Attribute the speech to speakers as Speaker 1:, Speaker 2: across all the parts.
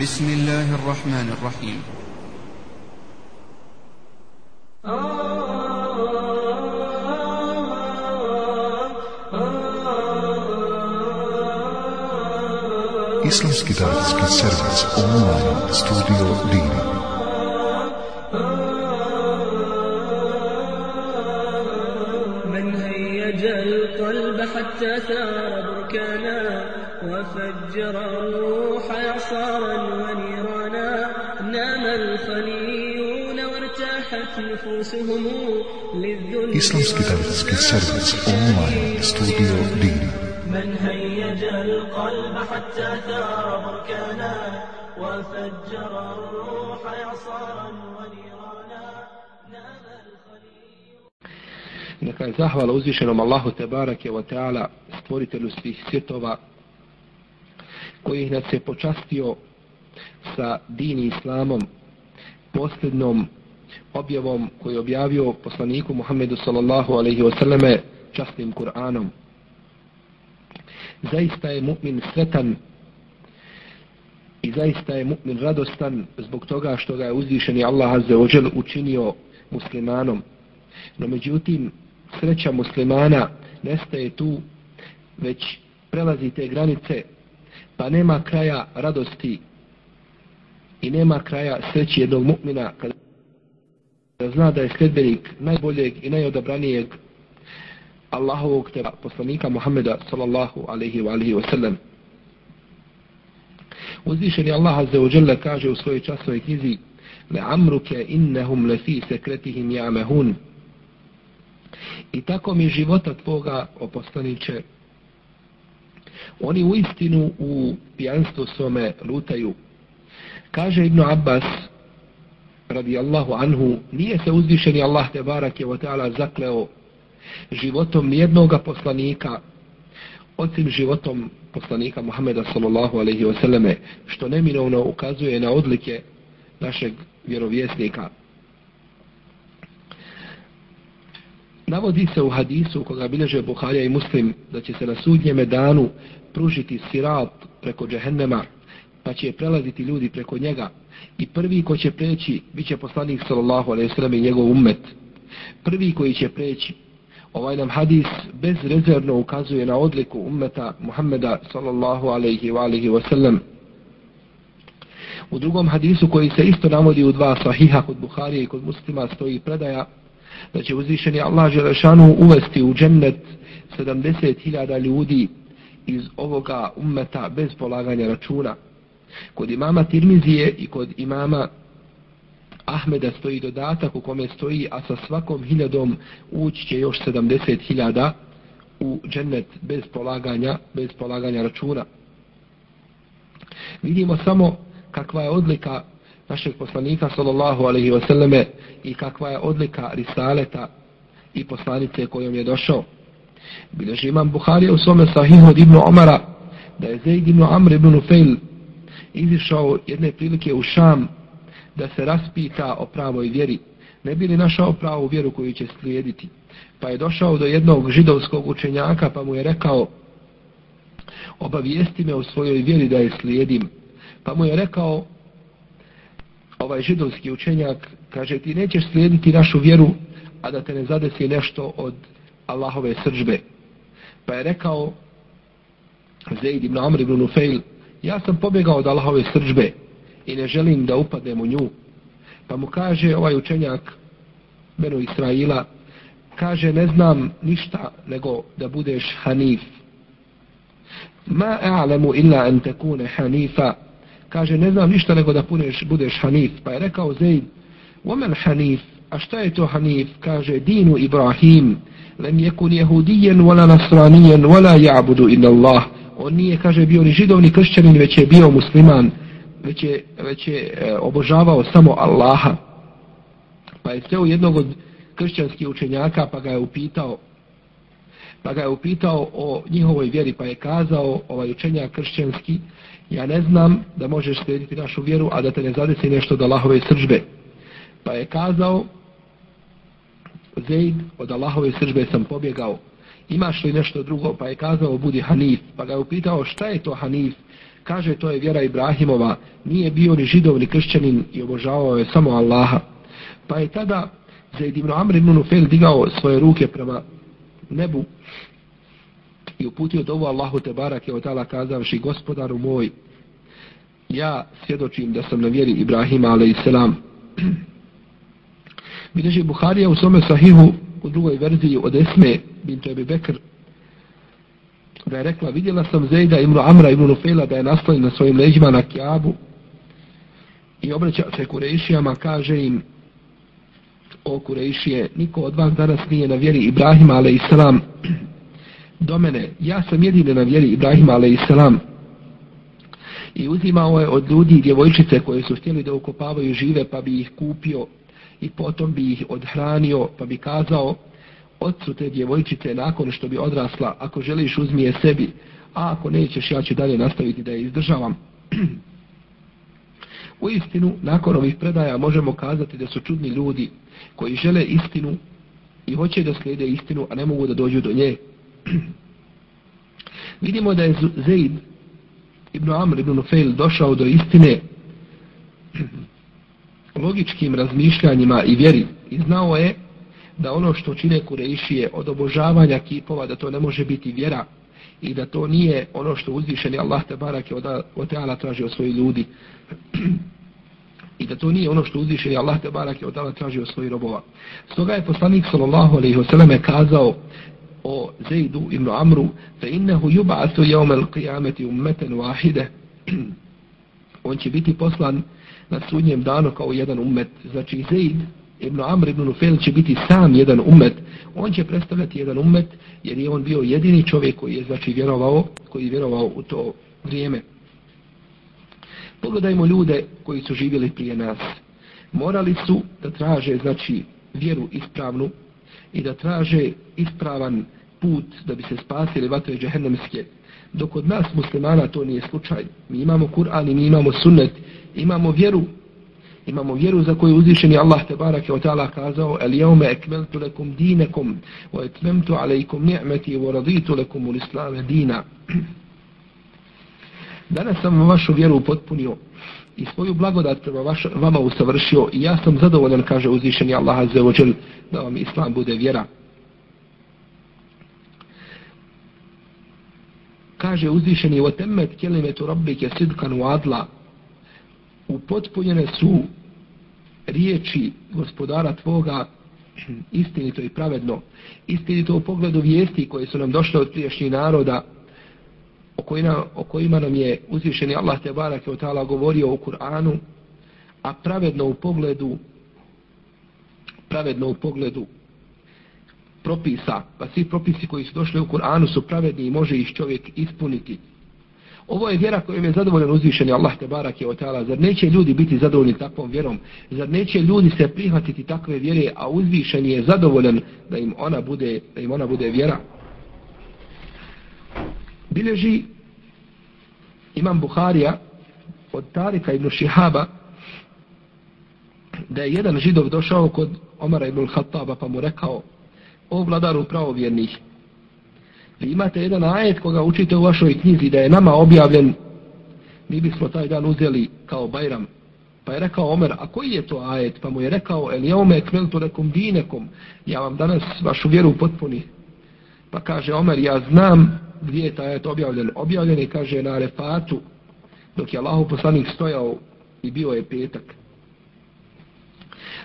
Speaker 1: بسم الله الرحمن الرحيم
Speaker 2: Islamski davetski servis online studio Dini.
Speaker 3: من هيج القلب حتى ثار بركانا وفجر
Speaker 2: Islamski davetski servis online studio Dini.
Speaker 3: من هيج القلب حتى ثار بركانا وفجر الروح إعصارا ونيرانا نام الخليل
Speaker 4: Neka je zahvala uzvišenom Allahu Tebarake wa Teala, stvoritelju svih svjetova, koji nas je počastio sa dini islamom, posljednom objavom koji je objavio poslaniku Muhammedu sallallahu alaihi wasallame častnim Kur'anom. Zaista je mu'min sretan i zaista je mu'min radostan zbog toga što ga je uzvišeni Allah azze ođel učinio muslimanom. No međutim, sreća muslimana nestaje tu, već prelazi te granice, pa nema kraja radosti i nema kraja sreći jednog mu'mina kada zna da je sljedbenik najboljeg i najodabranijeg Allahovog teba, poslanika Muhammeda sallallahu alaihi wa alihi wa sallam. Uzvišeni Allah azze wa jalla kaže u svojoj časovoj knjizi لَعَمْرُكَ إِنَّهُمْ لَفِي سَكْرَتِهِمْ يَعْمَهُونَ I tako mi života tvoga, o poslaniće, oni u istinu u pijanstvu svome lutaju. Kaže Ibn Abbas, radijallahu anhu, nije se uzvišeni Allah te barake o ta'ala zakleo životom nijednoga poslanika, osim životom poslanika Muhameda sallallahu alaihi wasallame, što neminovno ukazuje na odlike našeg vjerovjesnika. Navodi se u hadisu koga bileže Buharija i Muslim da će se na sudnjeme danu pružiti sirat preko džehennema pa će prelaziti ljudi preko njega i prvi ko će preći bit će poslanik sallallahu alaihi sallam i njegov ummet. Prvi koji će preći ovaj nam hadis bezrezervno ukazuje na odliku ummeta Muhammeda sallallahu alaihi wa alaihi wa sallam. U drugom hadisu koji se isto navodi u dva sahiha kod Buharije i kod muslima stoji predaja da će uzvišeni Allah Želešanu uvesti u džennet 70.000 ljudi iz ovoga ummeta bez polaganja računa. Kod imama Tirmizije i kod imama Ahmeda stoji dodatak u kome stoji, a sa svakom hiljadom ući će još 70.000 u džennet bez polaganja, bez polaganja računa. Vidimo samo kakva je odlika našeg poslanika sallallahu alaihi wasallame i kakva je odlika risaleta i poslanice kojom je došao. Bileži imam Buharija u svome sahihu od Ibnu Omara da je Zaid ibn Amr ibn Nufejl izišao jedne prilike u Šam da se raspita o pravoj vjeri. Ne bi li našao pravu vjeru koju će slijediti? Pa je došao do jednog židovskog učenjaka pa mu je rekao obavijesti me o svojoj vjeri da je slijedim. Pa mu je rekao ovaj židovski učenjak kaže ti nećeš slijediti našu vjeru a da te ne zadesi nešto od Allahove sržbe. Pa je rekao Zaid ibn Amr ibn Nufail, ja sam pobjegao od Allahove sržbe i ne želim da upadnem u nju. Pa mu kaže ovaj učenjak Benu Israila kaže ne znam ništa nego da budeš hanif. Ma a'lamu illa an takuna hanifa kaže ne znam ništa nego da puneš, budeš hanif. Pa je rekao Zaid, وَمَنْ hanif? A šta je to hanif? Kaže, dinu Ibrahim, lem jekun jehudijen, wala nasranijen, wala ja'budu illa Allah. On nije, kaže, bio ni židov, ni kršćanin, već je bio musliman, već je, već je e, obožavao samo Allaha. Pa je seo jednog od kršćanskih učenjaka, pa ga je upitao, pa ga je upitao o njihovoj vjeri, pa je kazao ovaj učenjak kršćanski, ja ne znam da možeš slijediti našu vjeru, a da te ne zadesi nešto od Allahove sržbe. Pa je kazao, Zaid, od Allahove sržbe sam pobjegao. Imaš li nešto drugo? Pa je kazao, budi Hanif. Pa ga je upitao, šta je to Hanif? Kaže, to je vjera Ibrahimova, nije bio ni židov ni kršćanin i obožavao je samo Allaha. Pa je tada Zaid ibn Amr ibn Nufel digao svoje ruke prema nebu i uputio dovu Allahu te barake od tala kazavši gospodaru moj ja svjedočim da sam na vjeri Ibrahima alaihissalam Bileži Buharija u svome sahihu u drugoj verziji od Esme bint Ebi Bekr da je rekla vidjela sam Zejda ibn Amra ibn Nufela da je nastavljen na svojim leđima na Kjabu i obraća se Kurešijama kaže im o Kurešije niko od vas danas nije na vjeri Ibrahima alaihissalam do mene. Ja sam jedine na vjeri Ibrahima alaihissalam i uzimao je od ljudi djevojčice koje su htjeli da ukopavaju žive pa bi ih kupio i potom bi ih odhranio pa bi kazao otcu te djevojčice nakon što bi odrasla ako želiš uzmi je sebi a ako nećeš ja ću dalje nastaviti da je izdržavam. U istinu nakon ovih predaja možemo kazati da su čudni ljudi koji žele istinu i hoće da slijede istinu a ne mogu da dođu do nje. Vidimo da je Zaid ibn Amr ibn Nufail došao do istine logičkim razmišljanjima i vjeri. I znao je da ono što čine kurejšije od obožavanja kipova da to ne može biti vjera i da to nije ono što uzvišeni Allah te barake je od teala traži od svojih ljudi. I da to nije ono što uzvišeni Allah te barake od teala traži od svojih robova. Stoga je poslanik sallallahu alaihi wasallam kazao o Zaidu ibn Amru fe innehu yub'athu yawm al-qiyamati ummatan on će biti poslan na sudnjem danu kao jedan ummet znači Zaid ibn Amr ibn Nufel će biti sam jedan ummet on će predstavljati jedan ummet jer je on bio jedini čovjek koji je znači vjerovao koji je vjerovao u to vrijeme. Pogledajmo ljude koji su živjeli prije nas. Morali su da traže znači vjeru ispravnu i da traže ispravan put da bi se spasili vatre džehennemske. Dok od nas muslimana to nije slučaj. Mi imamo Kur'an i mi imamo sunnet, imamo vjeru, imamo vjeru za koju uzvišeni Allah te barake o ta'ala kazao el jaume ekmeltu lekum dinekum wa etmemtu alejkum ni'meti wa raditu lekum ul islame dina. Danas sam vašu vjeru potpunio i svoju blagodat prema vaš, vama usavršio i ja sam zadovoljan, kaže uzvišeni Allah azze ođel, da vam islam bude vjera. Kaže uzvišeni o temet kelimetu rabbike sidkan u adla. Upotpunjene su riječi gospodara tvoga istinito i pravedno. Istinito u pogledu vijesti koje su nam došle od priješnjih naroda o kojima, o kojima nam je uzvišeni Allah te barake o ta'ala govorio u Kur'anu, a pravedno u pogledu pravedno u pogledu propisa, pa svi propisi koji su došli u Kur'anu su pravedni i može ih čovjek ispuniti. Ovo je vjera kojom je zadovoljan uzvišeni Allah te barak je otala. Zar neće ljudi biti zadovoljni takvom vjerom? Zar neće ljudi se prihvatiti takve vjere, a uzvišeni je zadovoljan da im ona bude, da im ona bude vjera? Bileži imam Buharija od Tarika ibn Šihaba da je jedan židov došao kod Omara ibn Khattaba pa mu rekao o vladaru pravovjernih. Vi imate jedan ajet koga učite u vašoj knjizi da je nama objavljen. Mi bismo taj dan uzeli kao Bajram. Pa je rekao Omer a koji je to ajet? Pa mu je rekao el jeume kmeltu nekom dinekom ja vam danas vašu vjeru potpuni. Pa kaže Omer ja znam gdje je taj ajet objavljen? Objavljen je, kaže, na Arefatu, dok je Allahu poslanik stojao i bio je petak.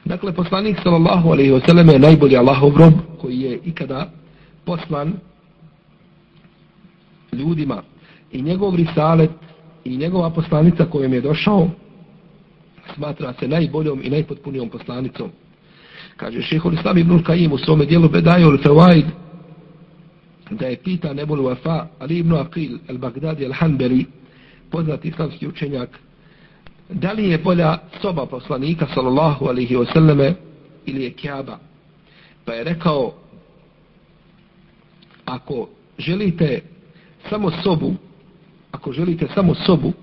Speaker 4: Dakle, poslanik sallallahu alaihi wa sallam je najbolji Allahov rob koji je ikada poslan ljudima i njegov risalet i njegova poslanica kojom je došao smatra se najboljom i najpotpunijom poslanicom. Kaže šehol Islam ibn Kajim u svome dijelu Bedaju al-Fawaid da je pita Nebul Wafa Ali ibn Aqil al-Baghdadi al-Hanberi poznat islamski učenjak da li je bolja soba poslanika sallallahu alihi wasallame ili je kjaba? Pa je rekao ako želite samo sobu ako želite samo sobu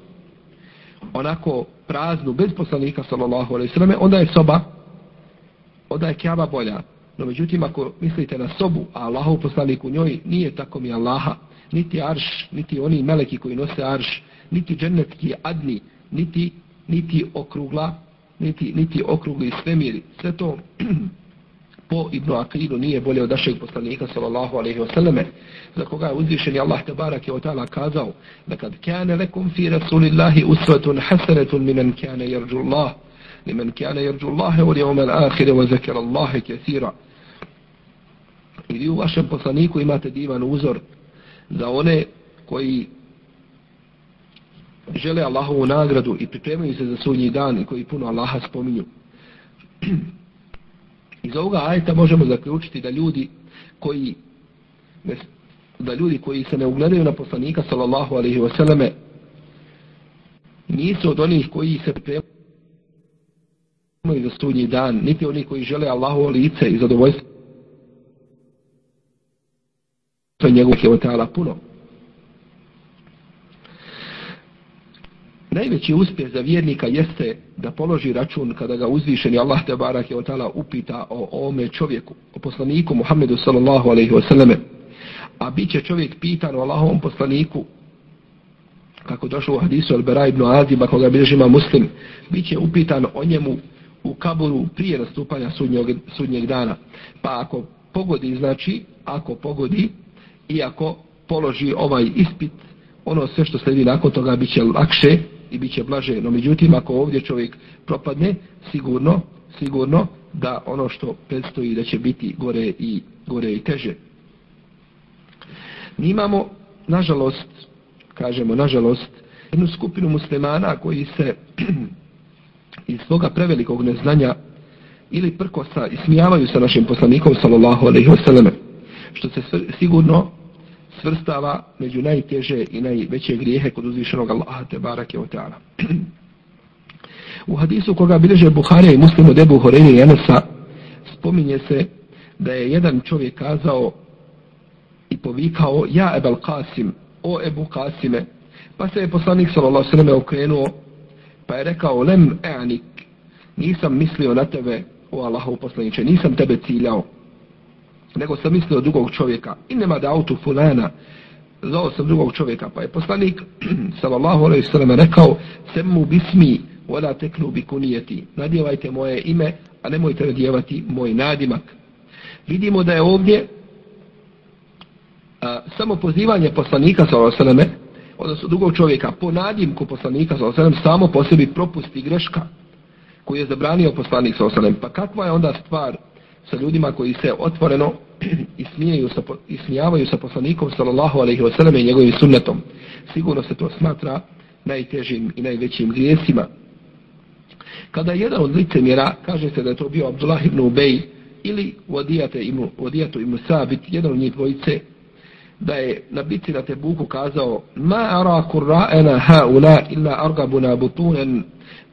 Speaker 4: onako praznu bez poslanika sallallahu alaihi sallam onda je soba onda je kjaba bolja. No međutim, ako mislite na sobu, a Allahov poslanik u njoj nije tako mi Allaha, niti arš, niti oni meleki koji nose arš, niti džennetski adni, niti, niti okrugla, niti, niti okrugli svemiri. Sve to po Ibnu Akidu nije bolje od našeg poslanika sallallahu alaihi wa sallame, za koga je uzvišen Allah te barak je o ta'ala kazao da kad kane lekum fi rasulillahi usvatun hasanetun minan kane jerđu Allah liman kane jerđu Allahe u lijomel ahire wa zakir Allahe kathira i vi u vašem poslaniku imate divan uzor za one koji žele Allahovu nagradu i pripremaju se za sudnji dan i koji puno Allaha spominju. Iz ovoga ajeta možemo zaključiti da ljudi koji da ljudi koji se ne ugledaju na poslanika sallallahu alaihi wa sallame nisu od onih koji se pripremaju za sudnji dan, niti oni koji žele Allahovo lice i zadovoljstvo njegovih je puno. Najveći uspjeh za vjernika jeste da položi račun kada ga uzvišeni Allah te barak je otala upita o ome čovjeku, o poslaniku Muhammedu sallallahu alaihi wasallame. A bit će čovjek pitan o Allahovom poslaniku kako došlo u hadisu Al-Bara ibn Aziba koga bilježima muslim, bit će upitan o njemu u kaburu prije nastupanja sudnjeg, sudnjeg dana. Pa ako pogodi, znači, ako pogodi i ako položi ovaj ispit, ono sve što sledi nakon toga bit će lakše i bit će blaže. No međutim, ako ovdje čovjek propadne, sigurno, sigurno da ono što predstoji da će biti gore i gore i teže. Mi imamo, nažalost, kažemo, nažalost, jednu skupinu muslimana koji se iz svoga prevelikog neznanja ili prkosa ismijavaju sa našim poslanikom sallallahu alaihi wasallam što se sigurno svrstava među najteže i najveće grijehe kod uzvišenog Allaha te barake o teala. U hadisu koga bilježe Buharija i muslimu debu Horeini i Enesa spominje se da je jedan čovjek kazao i povikao ja Ebal Kasim, o Ebu Kasime. pa se je poslanik sallallahu sallam okrenuo pa je rekao lem e'anik, nisam mislio na tebe o Allahu poslaniče, nisam tebe ciljao nego sam mislio drugog čovjeka. I nema da autu fulana, zvao sam drugog čovjeka. Pa je poslanik, sallallahu alaihi sallam, rekao, semu bismi, vola teknu bi kunijeti. Nadjevajte moje ime, a nemojte nadjevati moj nadimak. Vidimo da je ovdje a, samo pozivanje poslanika, sallallahu alaihi sallam, odnosno drugog čovjeka, po nadimku poslanika, sallallahu alaihi sallam, samo po sebi propusti greška koju je zabranio poslanik, sallallahu alaihi sallam. Pa kakva je onda stvar sa ljudima koji se otvoreno ismijaju sa, ismijavaju sa poslanikom sallallahu alaihi wa sallam i njegovim sunnetom. Sigurno se to smatra najtežim i najvećim grijesima. Kada je jedan od licemjera, kaže se da je to bio Abdullah ibn Ubej ili Vodijate ibn, Wadijatu ibn Sabit, jedan od njih dvojice, da je na bitci na Tebuku kazao Ma ara kurra'ena ha'ula illa argabuna butunen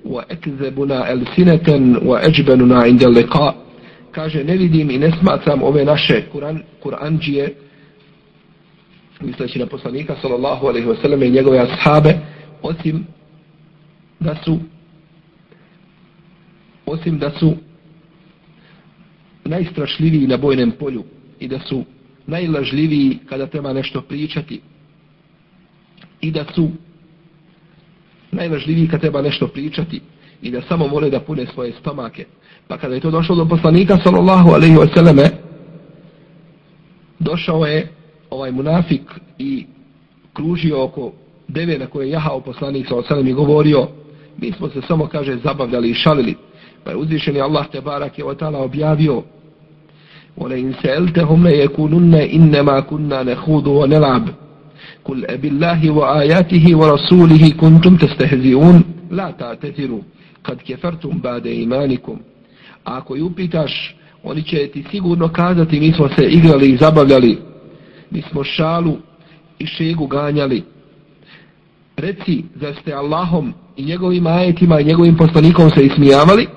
Speaker 4: wa ekzebuna elsineten wa eđbenuna inda liqa' kaže ne vidim i ne smatram ove naše Kur'an, Kur'anđije misleći na poslanika sallallahu alaihi wa sallam i njegove ashabe osim da su osim da su najstrašljiviji na bojnem polju i da su najlažljiviji kada treba nešto pričati i da su najlažljiviji kada treba nešto pričati i da samo vole da pune svoje stomake Pa kada je to došlo do poslanika sallallahu alaihi wa sallame, došao je ovaj munafik i kružio oko deve na koje je jahao poslanik sallallahu alaihi wa i govorio, mi smo se samo, kaže, zabavljali i šalili. Pa je uzvišeni Allah te barak je otala objavio, Ola in se'eltehum le jekununne innema kunna nehudu wa nelab. Kul ebillahi wa ajatihi wa rasulihi kad kefertum bade imanikum. A ako ju upitaš, oni će ti sigurno kazati, mi smo se igrali i zabavljali, mi smo šalu i šegu ganjali. Reci, da ste Allahom i njegovim ajetima i njegovim poslanikom se ismijavali,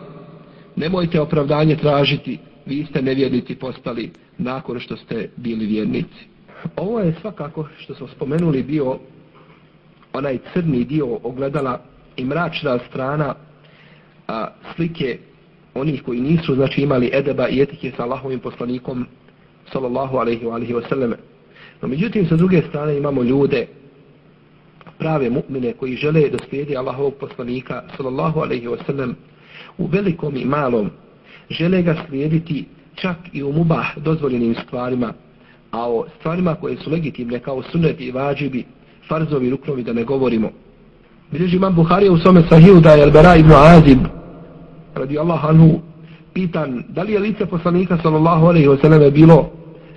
Speaker 4: nemojte opravdanje tražiti, vi ste nevjernici postali nakon što ste bili vjernici. Ovo je svakako što smo spomenuli bio onaj crni dio ogledala i mračna strana a, slike onih koji nisu znači imali edeba i etike sa Allahovim poslanikom sallallahu alaihi wa alaihi wa. No međutim, sa druge strane imamo ljude, prave mu'mine koji žele da slijedi Allahovog poslanika, sallallahu alaihi wa sallam, u velikom i malom, žele ga slijediti čak i u mubah dozvoljenim stvarima, a o stvarima koje su legitimne kao sunet i vađibi, farzovi ruknovi da ne govorimo. Bilježi imam Buharija u svome sahiju da je Elbera ibn Azib, radi Allah anhu, pitan da li je lice poslanika sallallahu alaihi wa sallam bilo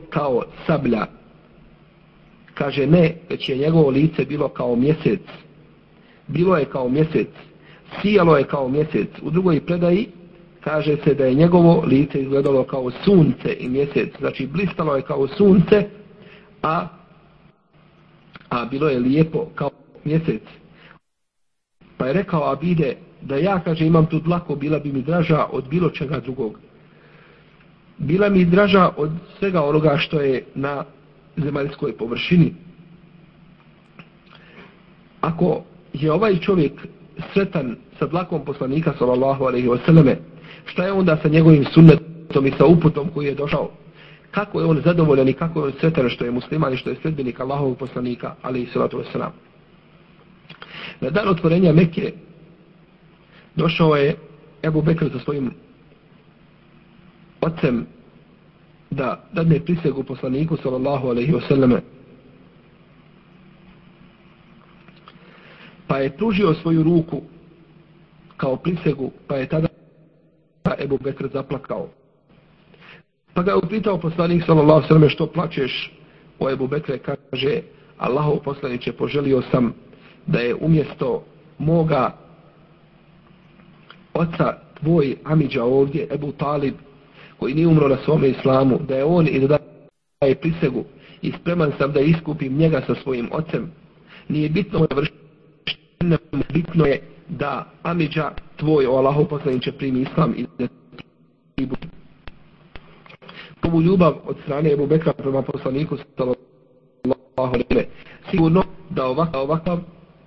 Speaker 4: kao sablja. Kaže ne, već je njegovo lice bilo kao mjesec. Bilo je kao mjesec. Sijalo je kao mjesec. U drugoj predaji kaže se da je njegovo lice izgledalo kao sunce i mjesec. Znači blistalo je kao sunce, a, a bilo je lijepo kao mjesec. Pa je rekao Abide da ja, kaže, imam tu dlako, bila bi mi draža od bilo čega drugog. Bila mi draža od svega onoga što je na zemaljskoj površini. Ako je ovaj čovjek sretan sa dlakom poslanika, sallallahu alaihi wasallam, šta je onda sa njegovim sunnetom i sa uputom koji je došao? Kako je on zadovoljan i kako je on sretan što je musliman i što je sredbenik Allahovog poslanika, alaihi sallatu wasallam? Na dan otvorenja Mekke došao je Ebu Bekr sa svojim ocem da dadne prisegu poslaniku sallallahu alaihi wasallam pa je pružio svoju ruku kao prisegu pa je tada pa Ebu Bekr zaplakao. Pa ga je upitao poslanik sallallahu alaihi wasallam što plačeš o Ebu Bekre? Kaže Allahov poslaniće poželio sam da je umjesto moga oca tvoj Amidža ovdje, Ebu Talib, koji nije umro na svome islamu, da je on i da daje prisegu i spreman sam da iskupim njega sa svojim ocem. Nije bitno da vršenje, bitno je da Amidža tvoj, o Allahu poslaniće, primi islam i da ti. Ovu ljubav od strane Ebu Bekra prema poslaniku sallallahu alaihi sigurno da ovakav, ovakav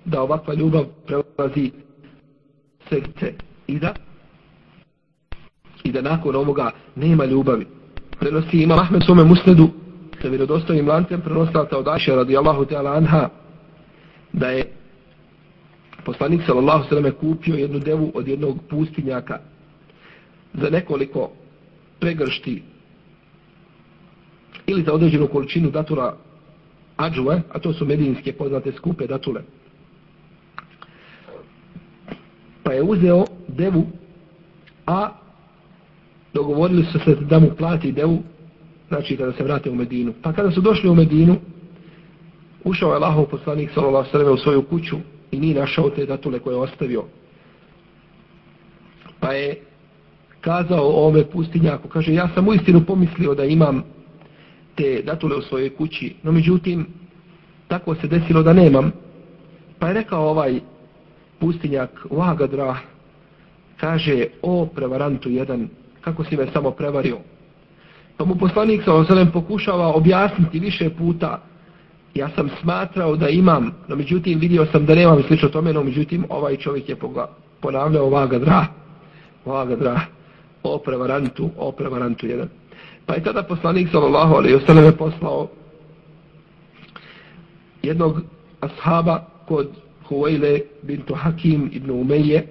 Speaker 4: da ovakva ljubav prelazi srce i da i da nakon ovoga nema ljubavi. Prenosi ima Ahmed svome musnedu sa vjerodostavim lancem prenostalta od Aša radijallahu ta'ala anha da je poslanik sallallahu sallam kupio jednu devu od jednog pustinjaka za nekoliko pregršti ili za određenu količinu datura ađuve, a to su medinske poznate skupe datule pa je uzeo devu, a dogovorili su se da mu plati devu, znači kada se vrate u Medinu. Pa kada su došli u Medinu, ušao je Allahov poslanik sallallahu sallam u svoju kuću i nije našao te datule koje je ostavio. Pa je kazao ove pustinjaku, kaže, ja sam u istinu pomislio da imam te datule u svojoj kući, no međutim, tako se desilo da nemam. Pa je rekao ovaj pustinjak Vagadra kaže o prevarantu jedan kako si me samo prevario? Pa mu poslanik sa ozelem pokušava objasniti više puta. Ja sam smatrao da imam no međutim vidio sam da nemam slično tome no međutim ovaj čovjek je ponavljao Vagadra Vagadra o prevarantu o prevarantu jedan. Pa je tada poslanik sallallahu alaihi wasallam poslao jednog ashaba kod Huwaile bintu Hakim ibn Umeje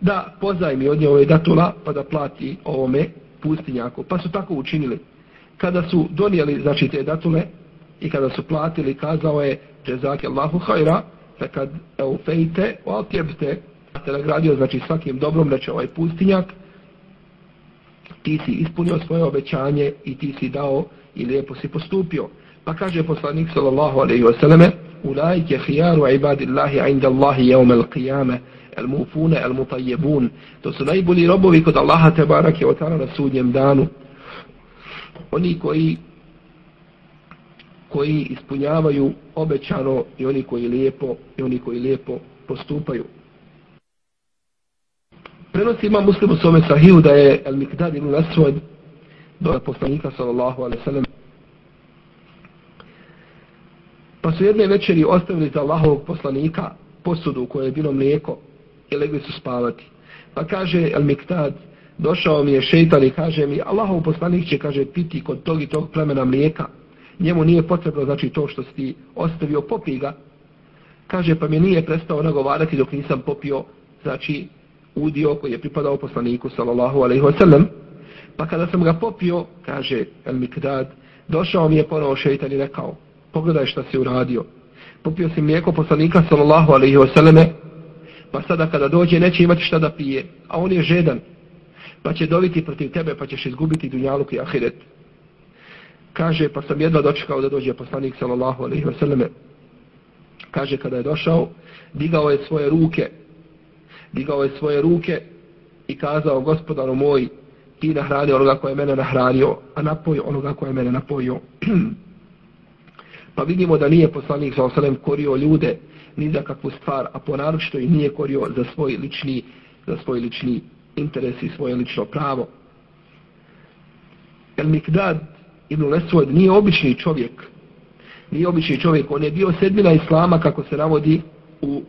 Speaker 4: da pozajmi od nje ove datula pa da plati ovome pustinjaku. Pa su tako učinili. Kada su donijeli znači te datule i kada su platili kazao je Jezake Allahu hajra da kad eufejte fejte o altjebte te nagradio znači svakim dobrom reče ovaj pustinjak ti si ispunio svoje obećanje i ti si dao i lijepo si postupio. Pa kaže poslanik sallallahu alaihi wasallame أولئك خيار عباد الله عند الله يوم القيامة الموفون المطيبون to su najbolji robovi kod Allaha tebarake wa ta'ala na sudnjem danu oni koji koji ispunjavaju obećano i oni koji lijepo i oni koji lijepo postupaju prenosi ima muslim u svome sahiju da je al-Mikdad ibn Aswad do poslanika sallallahu alaihi sallam Pa su jedne večeri ostavili za Allahovog poslanika posudu u kojoj je bilo mlijeko i legli su spavati. Pa kaže Al-Miktad, došao mi je šeitan i kaže mi, Allahov poslanik će, kaže, piti kod tog i tog plemena mlijeka. njemu nije potrebno znači to što si ostavio popi ga kaže pa mi nije prestao nagovarati dok nisam popio znači udio koji je pripadao poslaniku sallallahu alaihi wasallam pa kada sam ga popio kaže El Miktad, došao mi je ponovo šeitan i rekao pogledaj šta si uradio. Popio si mlijeko poslanika sallallahu alaihi wasallam pa sada kada dođe neće imati šta da pije a on je žedan pa će dobiti protiv tebe pa ćeš izgubiti dunjaluk i ahiret. Kaže pa sam jedva dočekao da dođe poslanik sallallahu alaihi wasallam kaže kada je došao digao je svoje ruke digao je svoje ruke i kazao gospodaru moj ti nahrani onoga koje je mene nahranio a napoj onoga koje je mene napojio. pa vidimo da nije poslanik sa alaihi korio ljude ni za kakvu stvar a ponaročito i nije korio za svoj lični za svoj lični interes i svoje lično pravo El Mikdad ibn Lesvod nije obični čovjek. Nije obični čovjek. On je bio sedmina Islama, kako se navodi u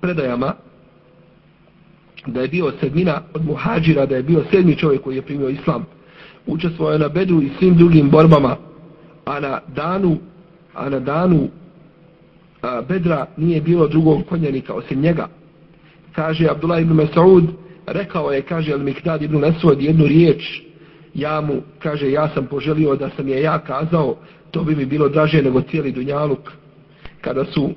Speaker 4: predajama, da je bio sedmina od muhađira, da je bio sedmi čovjek koji je primio Islam. Učestvovao je na Bedru i svim drugim borbama, a na danu, a na danu a, Bedra nije bilo drugog konjanika osim njega. Kaže Abdullah ibn Mas'ud, rekao je, kaže Al-Miktad ibn Lesvod jednu riječ, ja mu, kaže, ja sam poželio da sam je ja kazao, to bi mi bilo draže nego cijeli Dunjaluk. Kada su,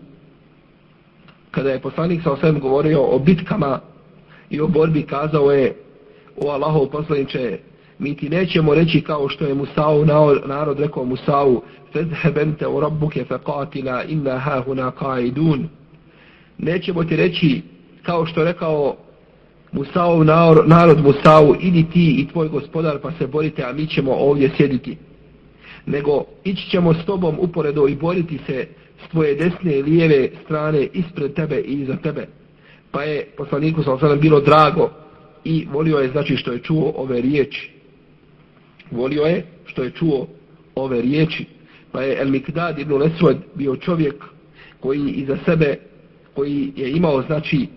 Speaker 4: kada je poslanik sa osvijem govorio o bitkama i o borbi, kazao je, o Allahov poslaniče, mi ti nećemo reći kao što je Musa'u narod rekao Musa'u, fezhebente u rabbuke feqatina inna hahuna qaidun. Nećemo ti reći kao što rekao Musa'u narod Musau, idi ti i tvoj gospodar pa se borite, a mi ćemo ovdje sjediti. Nego ići ćemo s tobom uporedo i boriti se s tvoje desne i lijeve strane ispred tebe i iza tebe. Pa je poslaniku sa osadom bilo drago i volio je znači što je čuo ove riječi. Volio je što je čuo ove riječi. Pa je El Mikdad ibn Lesvod bio čovjek koji iza sebe, koji je imao znači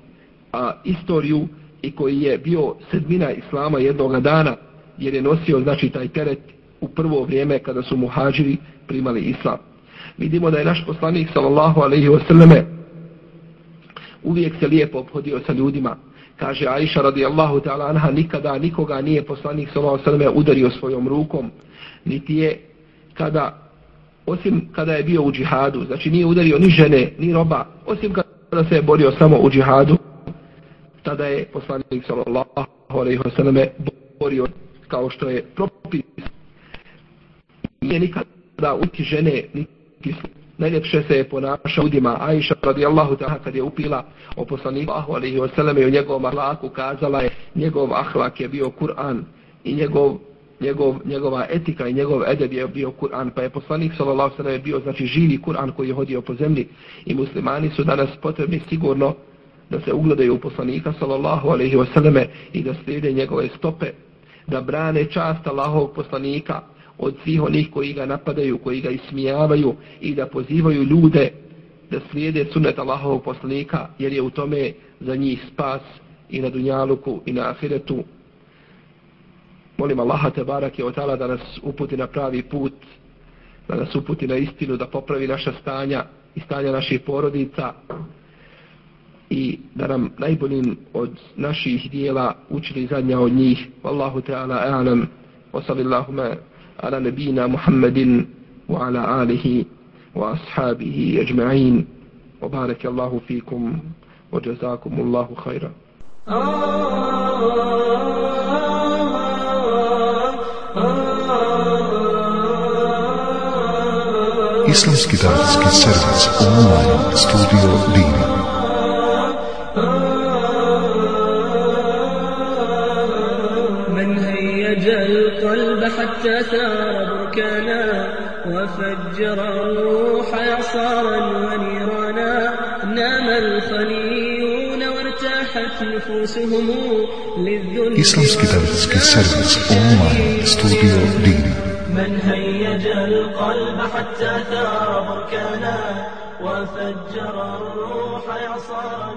Speaker 4: a, istoriju i koji je bio sedmina islama jednog dana jer je nosio znači taj teret u prvo vrijeme kada su muhađiri primali islam. Vidimo da je naš poslanik sallallahu alaihi wasallam uvijek se lijepo obhodio sa ljudima. Kaže Aisha radijallahu ta'ala anha nikada nikoga nije poslanik sallallahu alaihi wasallam udario svojom rukom niti je kada osim kada je bio u džihadu, znači nije udario ni žene, ni roba, osim kada se je borio samo u džihadu, tada je poslanik sallallahu alejhi ve selleme borio kao što je propis. Nije nikada uti žene niti najljepše se je ponašao ljudima Aisha radijallahu ta'ala kad je upila o poslaniku Allahu alaihi wasallam i o njegovom ahlaku kazala je njegov ahlak je bio Kur'an i njegov njegov, njegova etika i njegov edeb je bio Kur'an, pa je poslanik sallallahu sallam je bio znači živi Kur'an koji je hodio po zemlji i muslimani su danas potrebni sigurno da se ugledaju u poslanika sallallahu alaihi wasallame i da slijede njegove stope, da brane čast Allahovog poslanika od svih onih koji ga napadaju, koji ga ismijavaju i da pozivaju ljude da slijede sunet Allahovog poslanika jer je u tome za njih spas i na dunjaluku i na ahiretu. Molim Allaha te barake od tala da nas uputi na pravi put, da nas uputi na istinu, da popravi naša stanja i stanja naših porodica, i da nam najboljim od naših dijela učini zadnja od njih. Wallahu ta'ala a'lam wa sallillahuma ala nabina Muhammedin wa ala alihi wa ashabihi ajma'in wa barak Allahu fikum wa jazakum Allahu khaira.
Speaker 2: Islamski daljski servis online studio Dini
Speaker 3: وفجر الروح عصارا ونيرانا. نام الخليون وارتاحت نفوسهم للذل
Speaker 2: Islamski daljski servis online studio Dini
Speaker 3: من هيج القلب حتى ثار بركانا وفجر الروح عصارا ونيرانا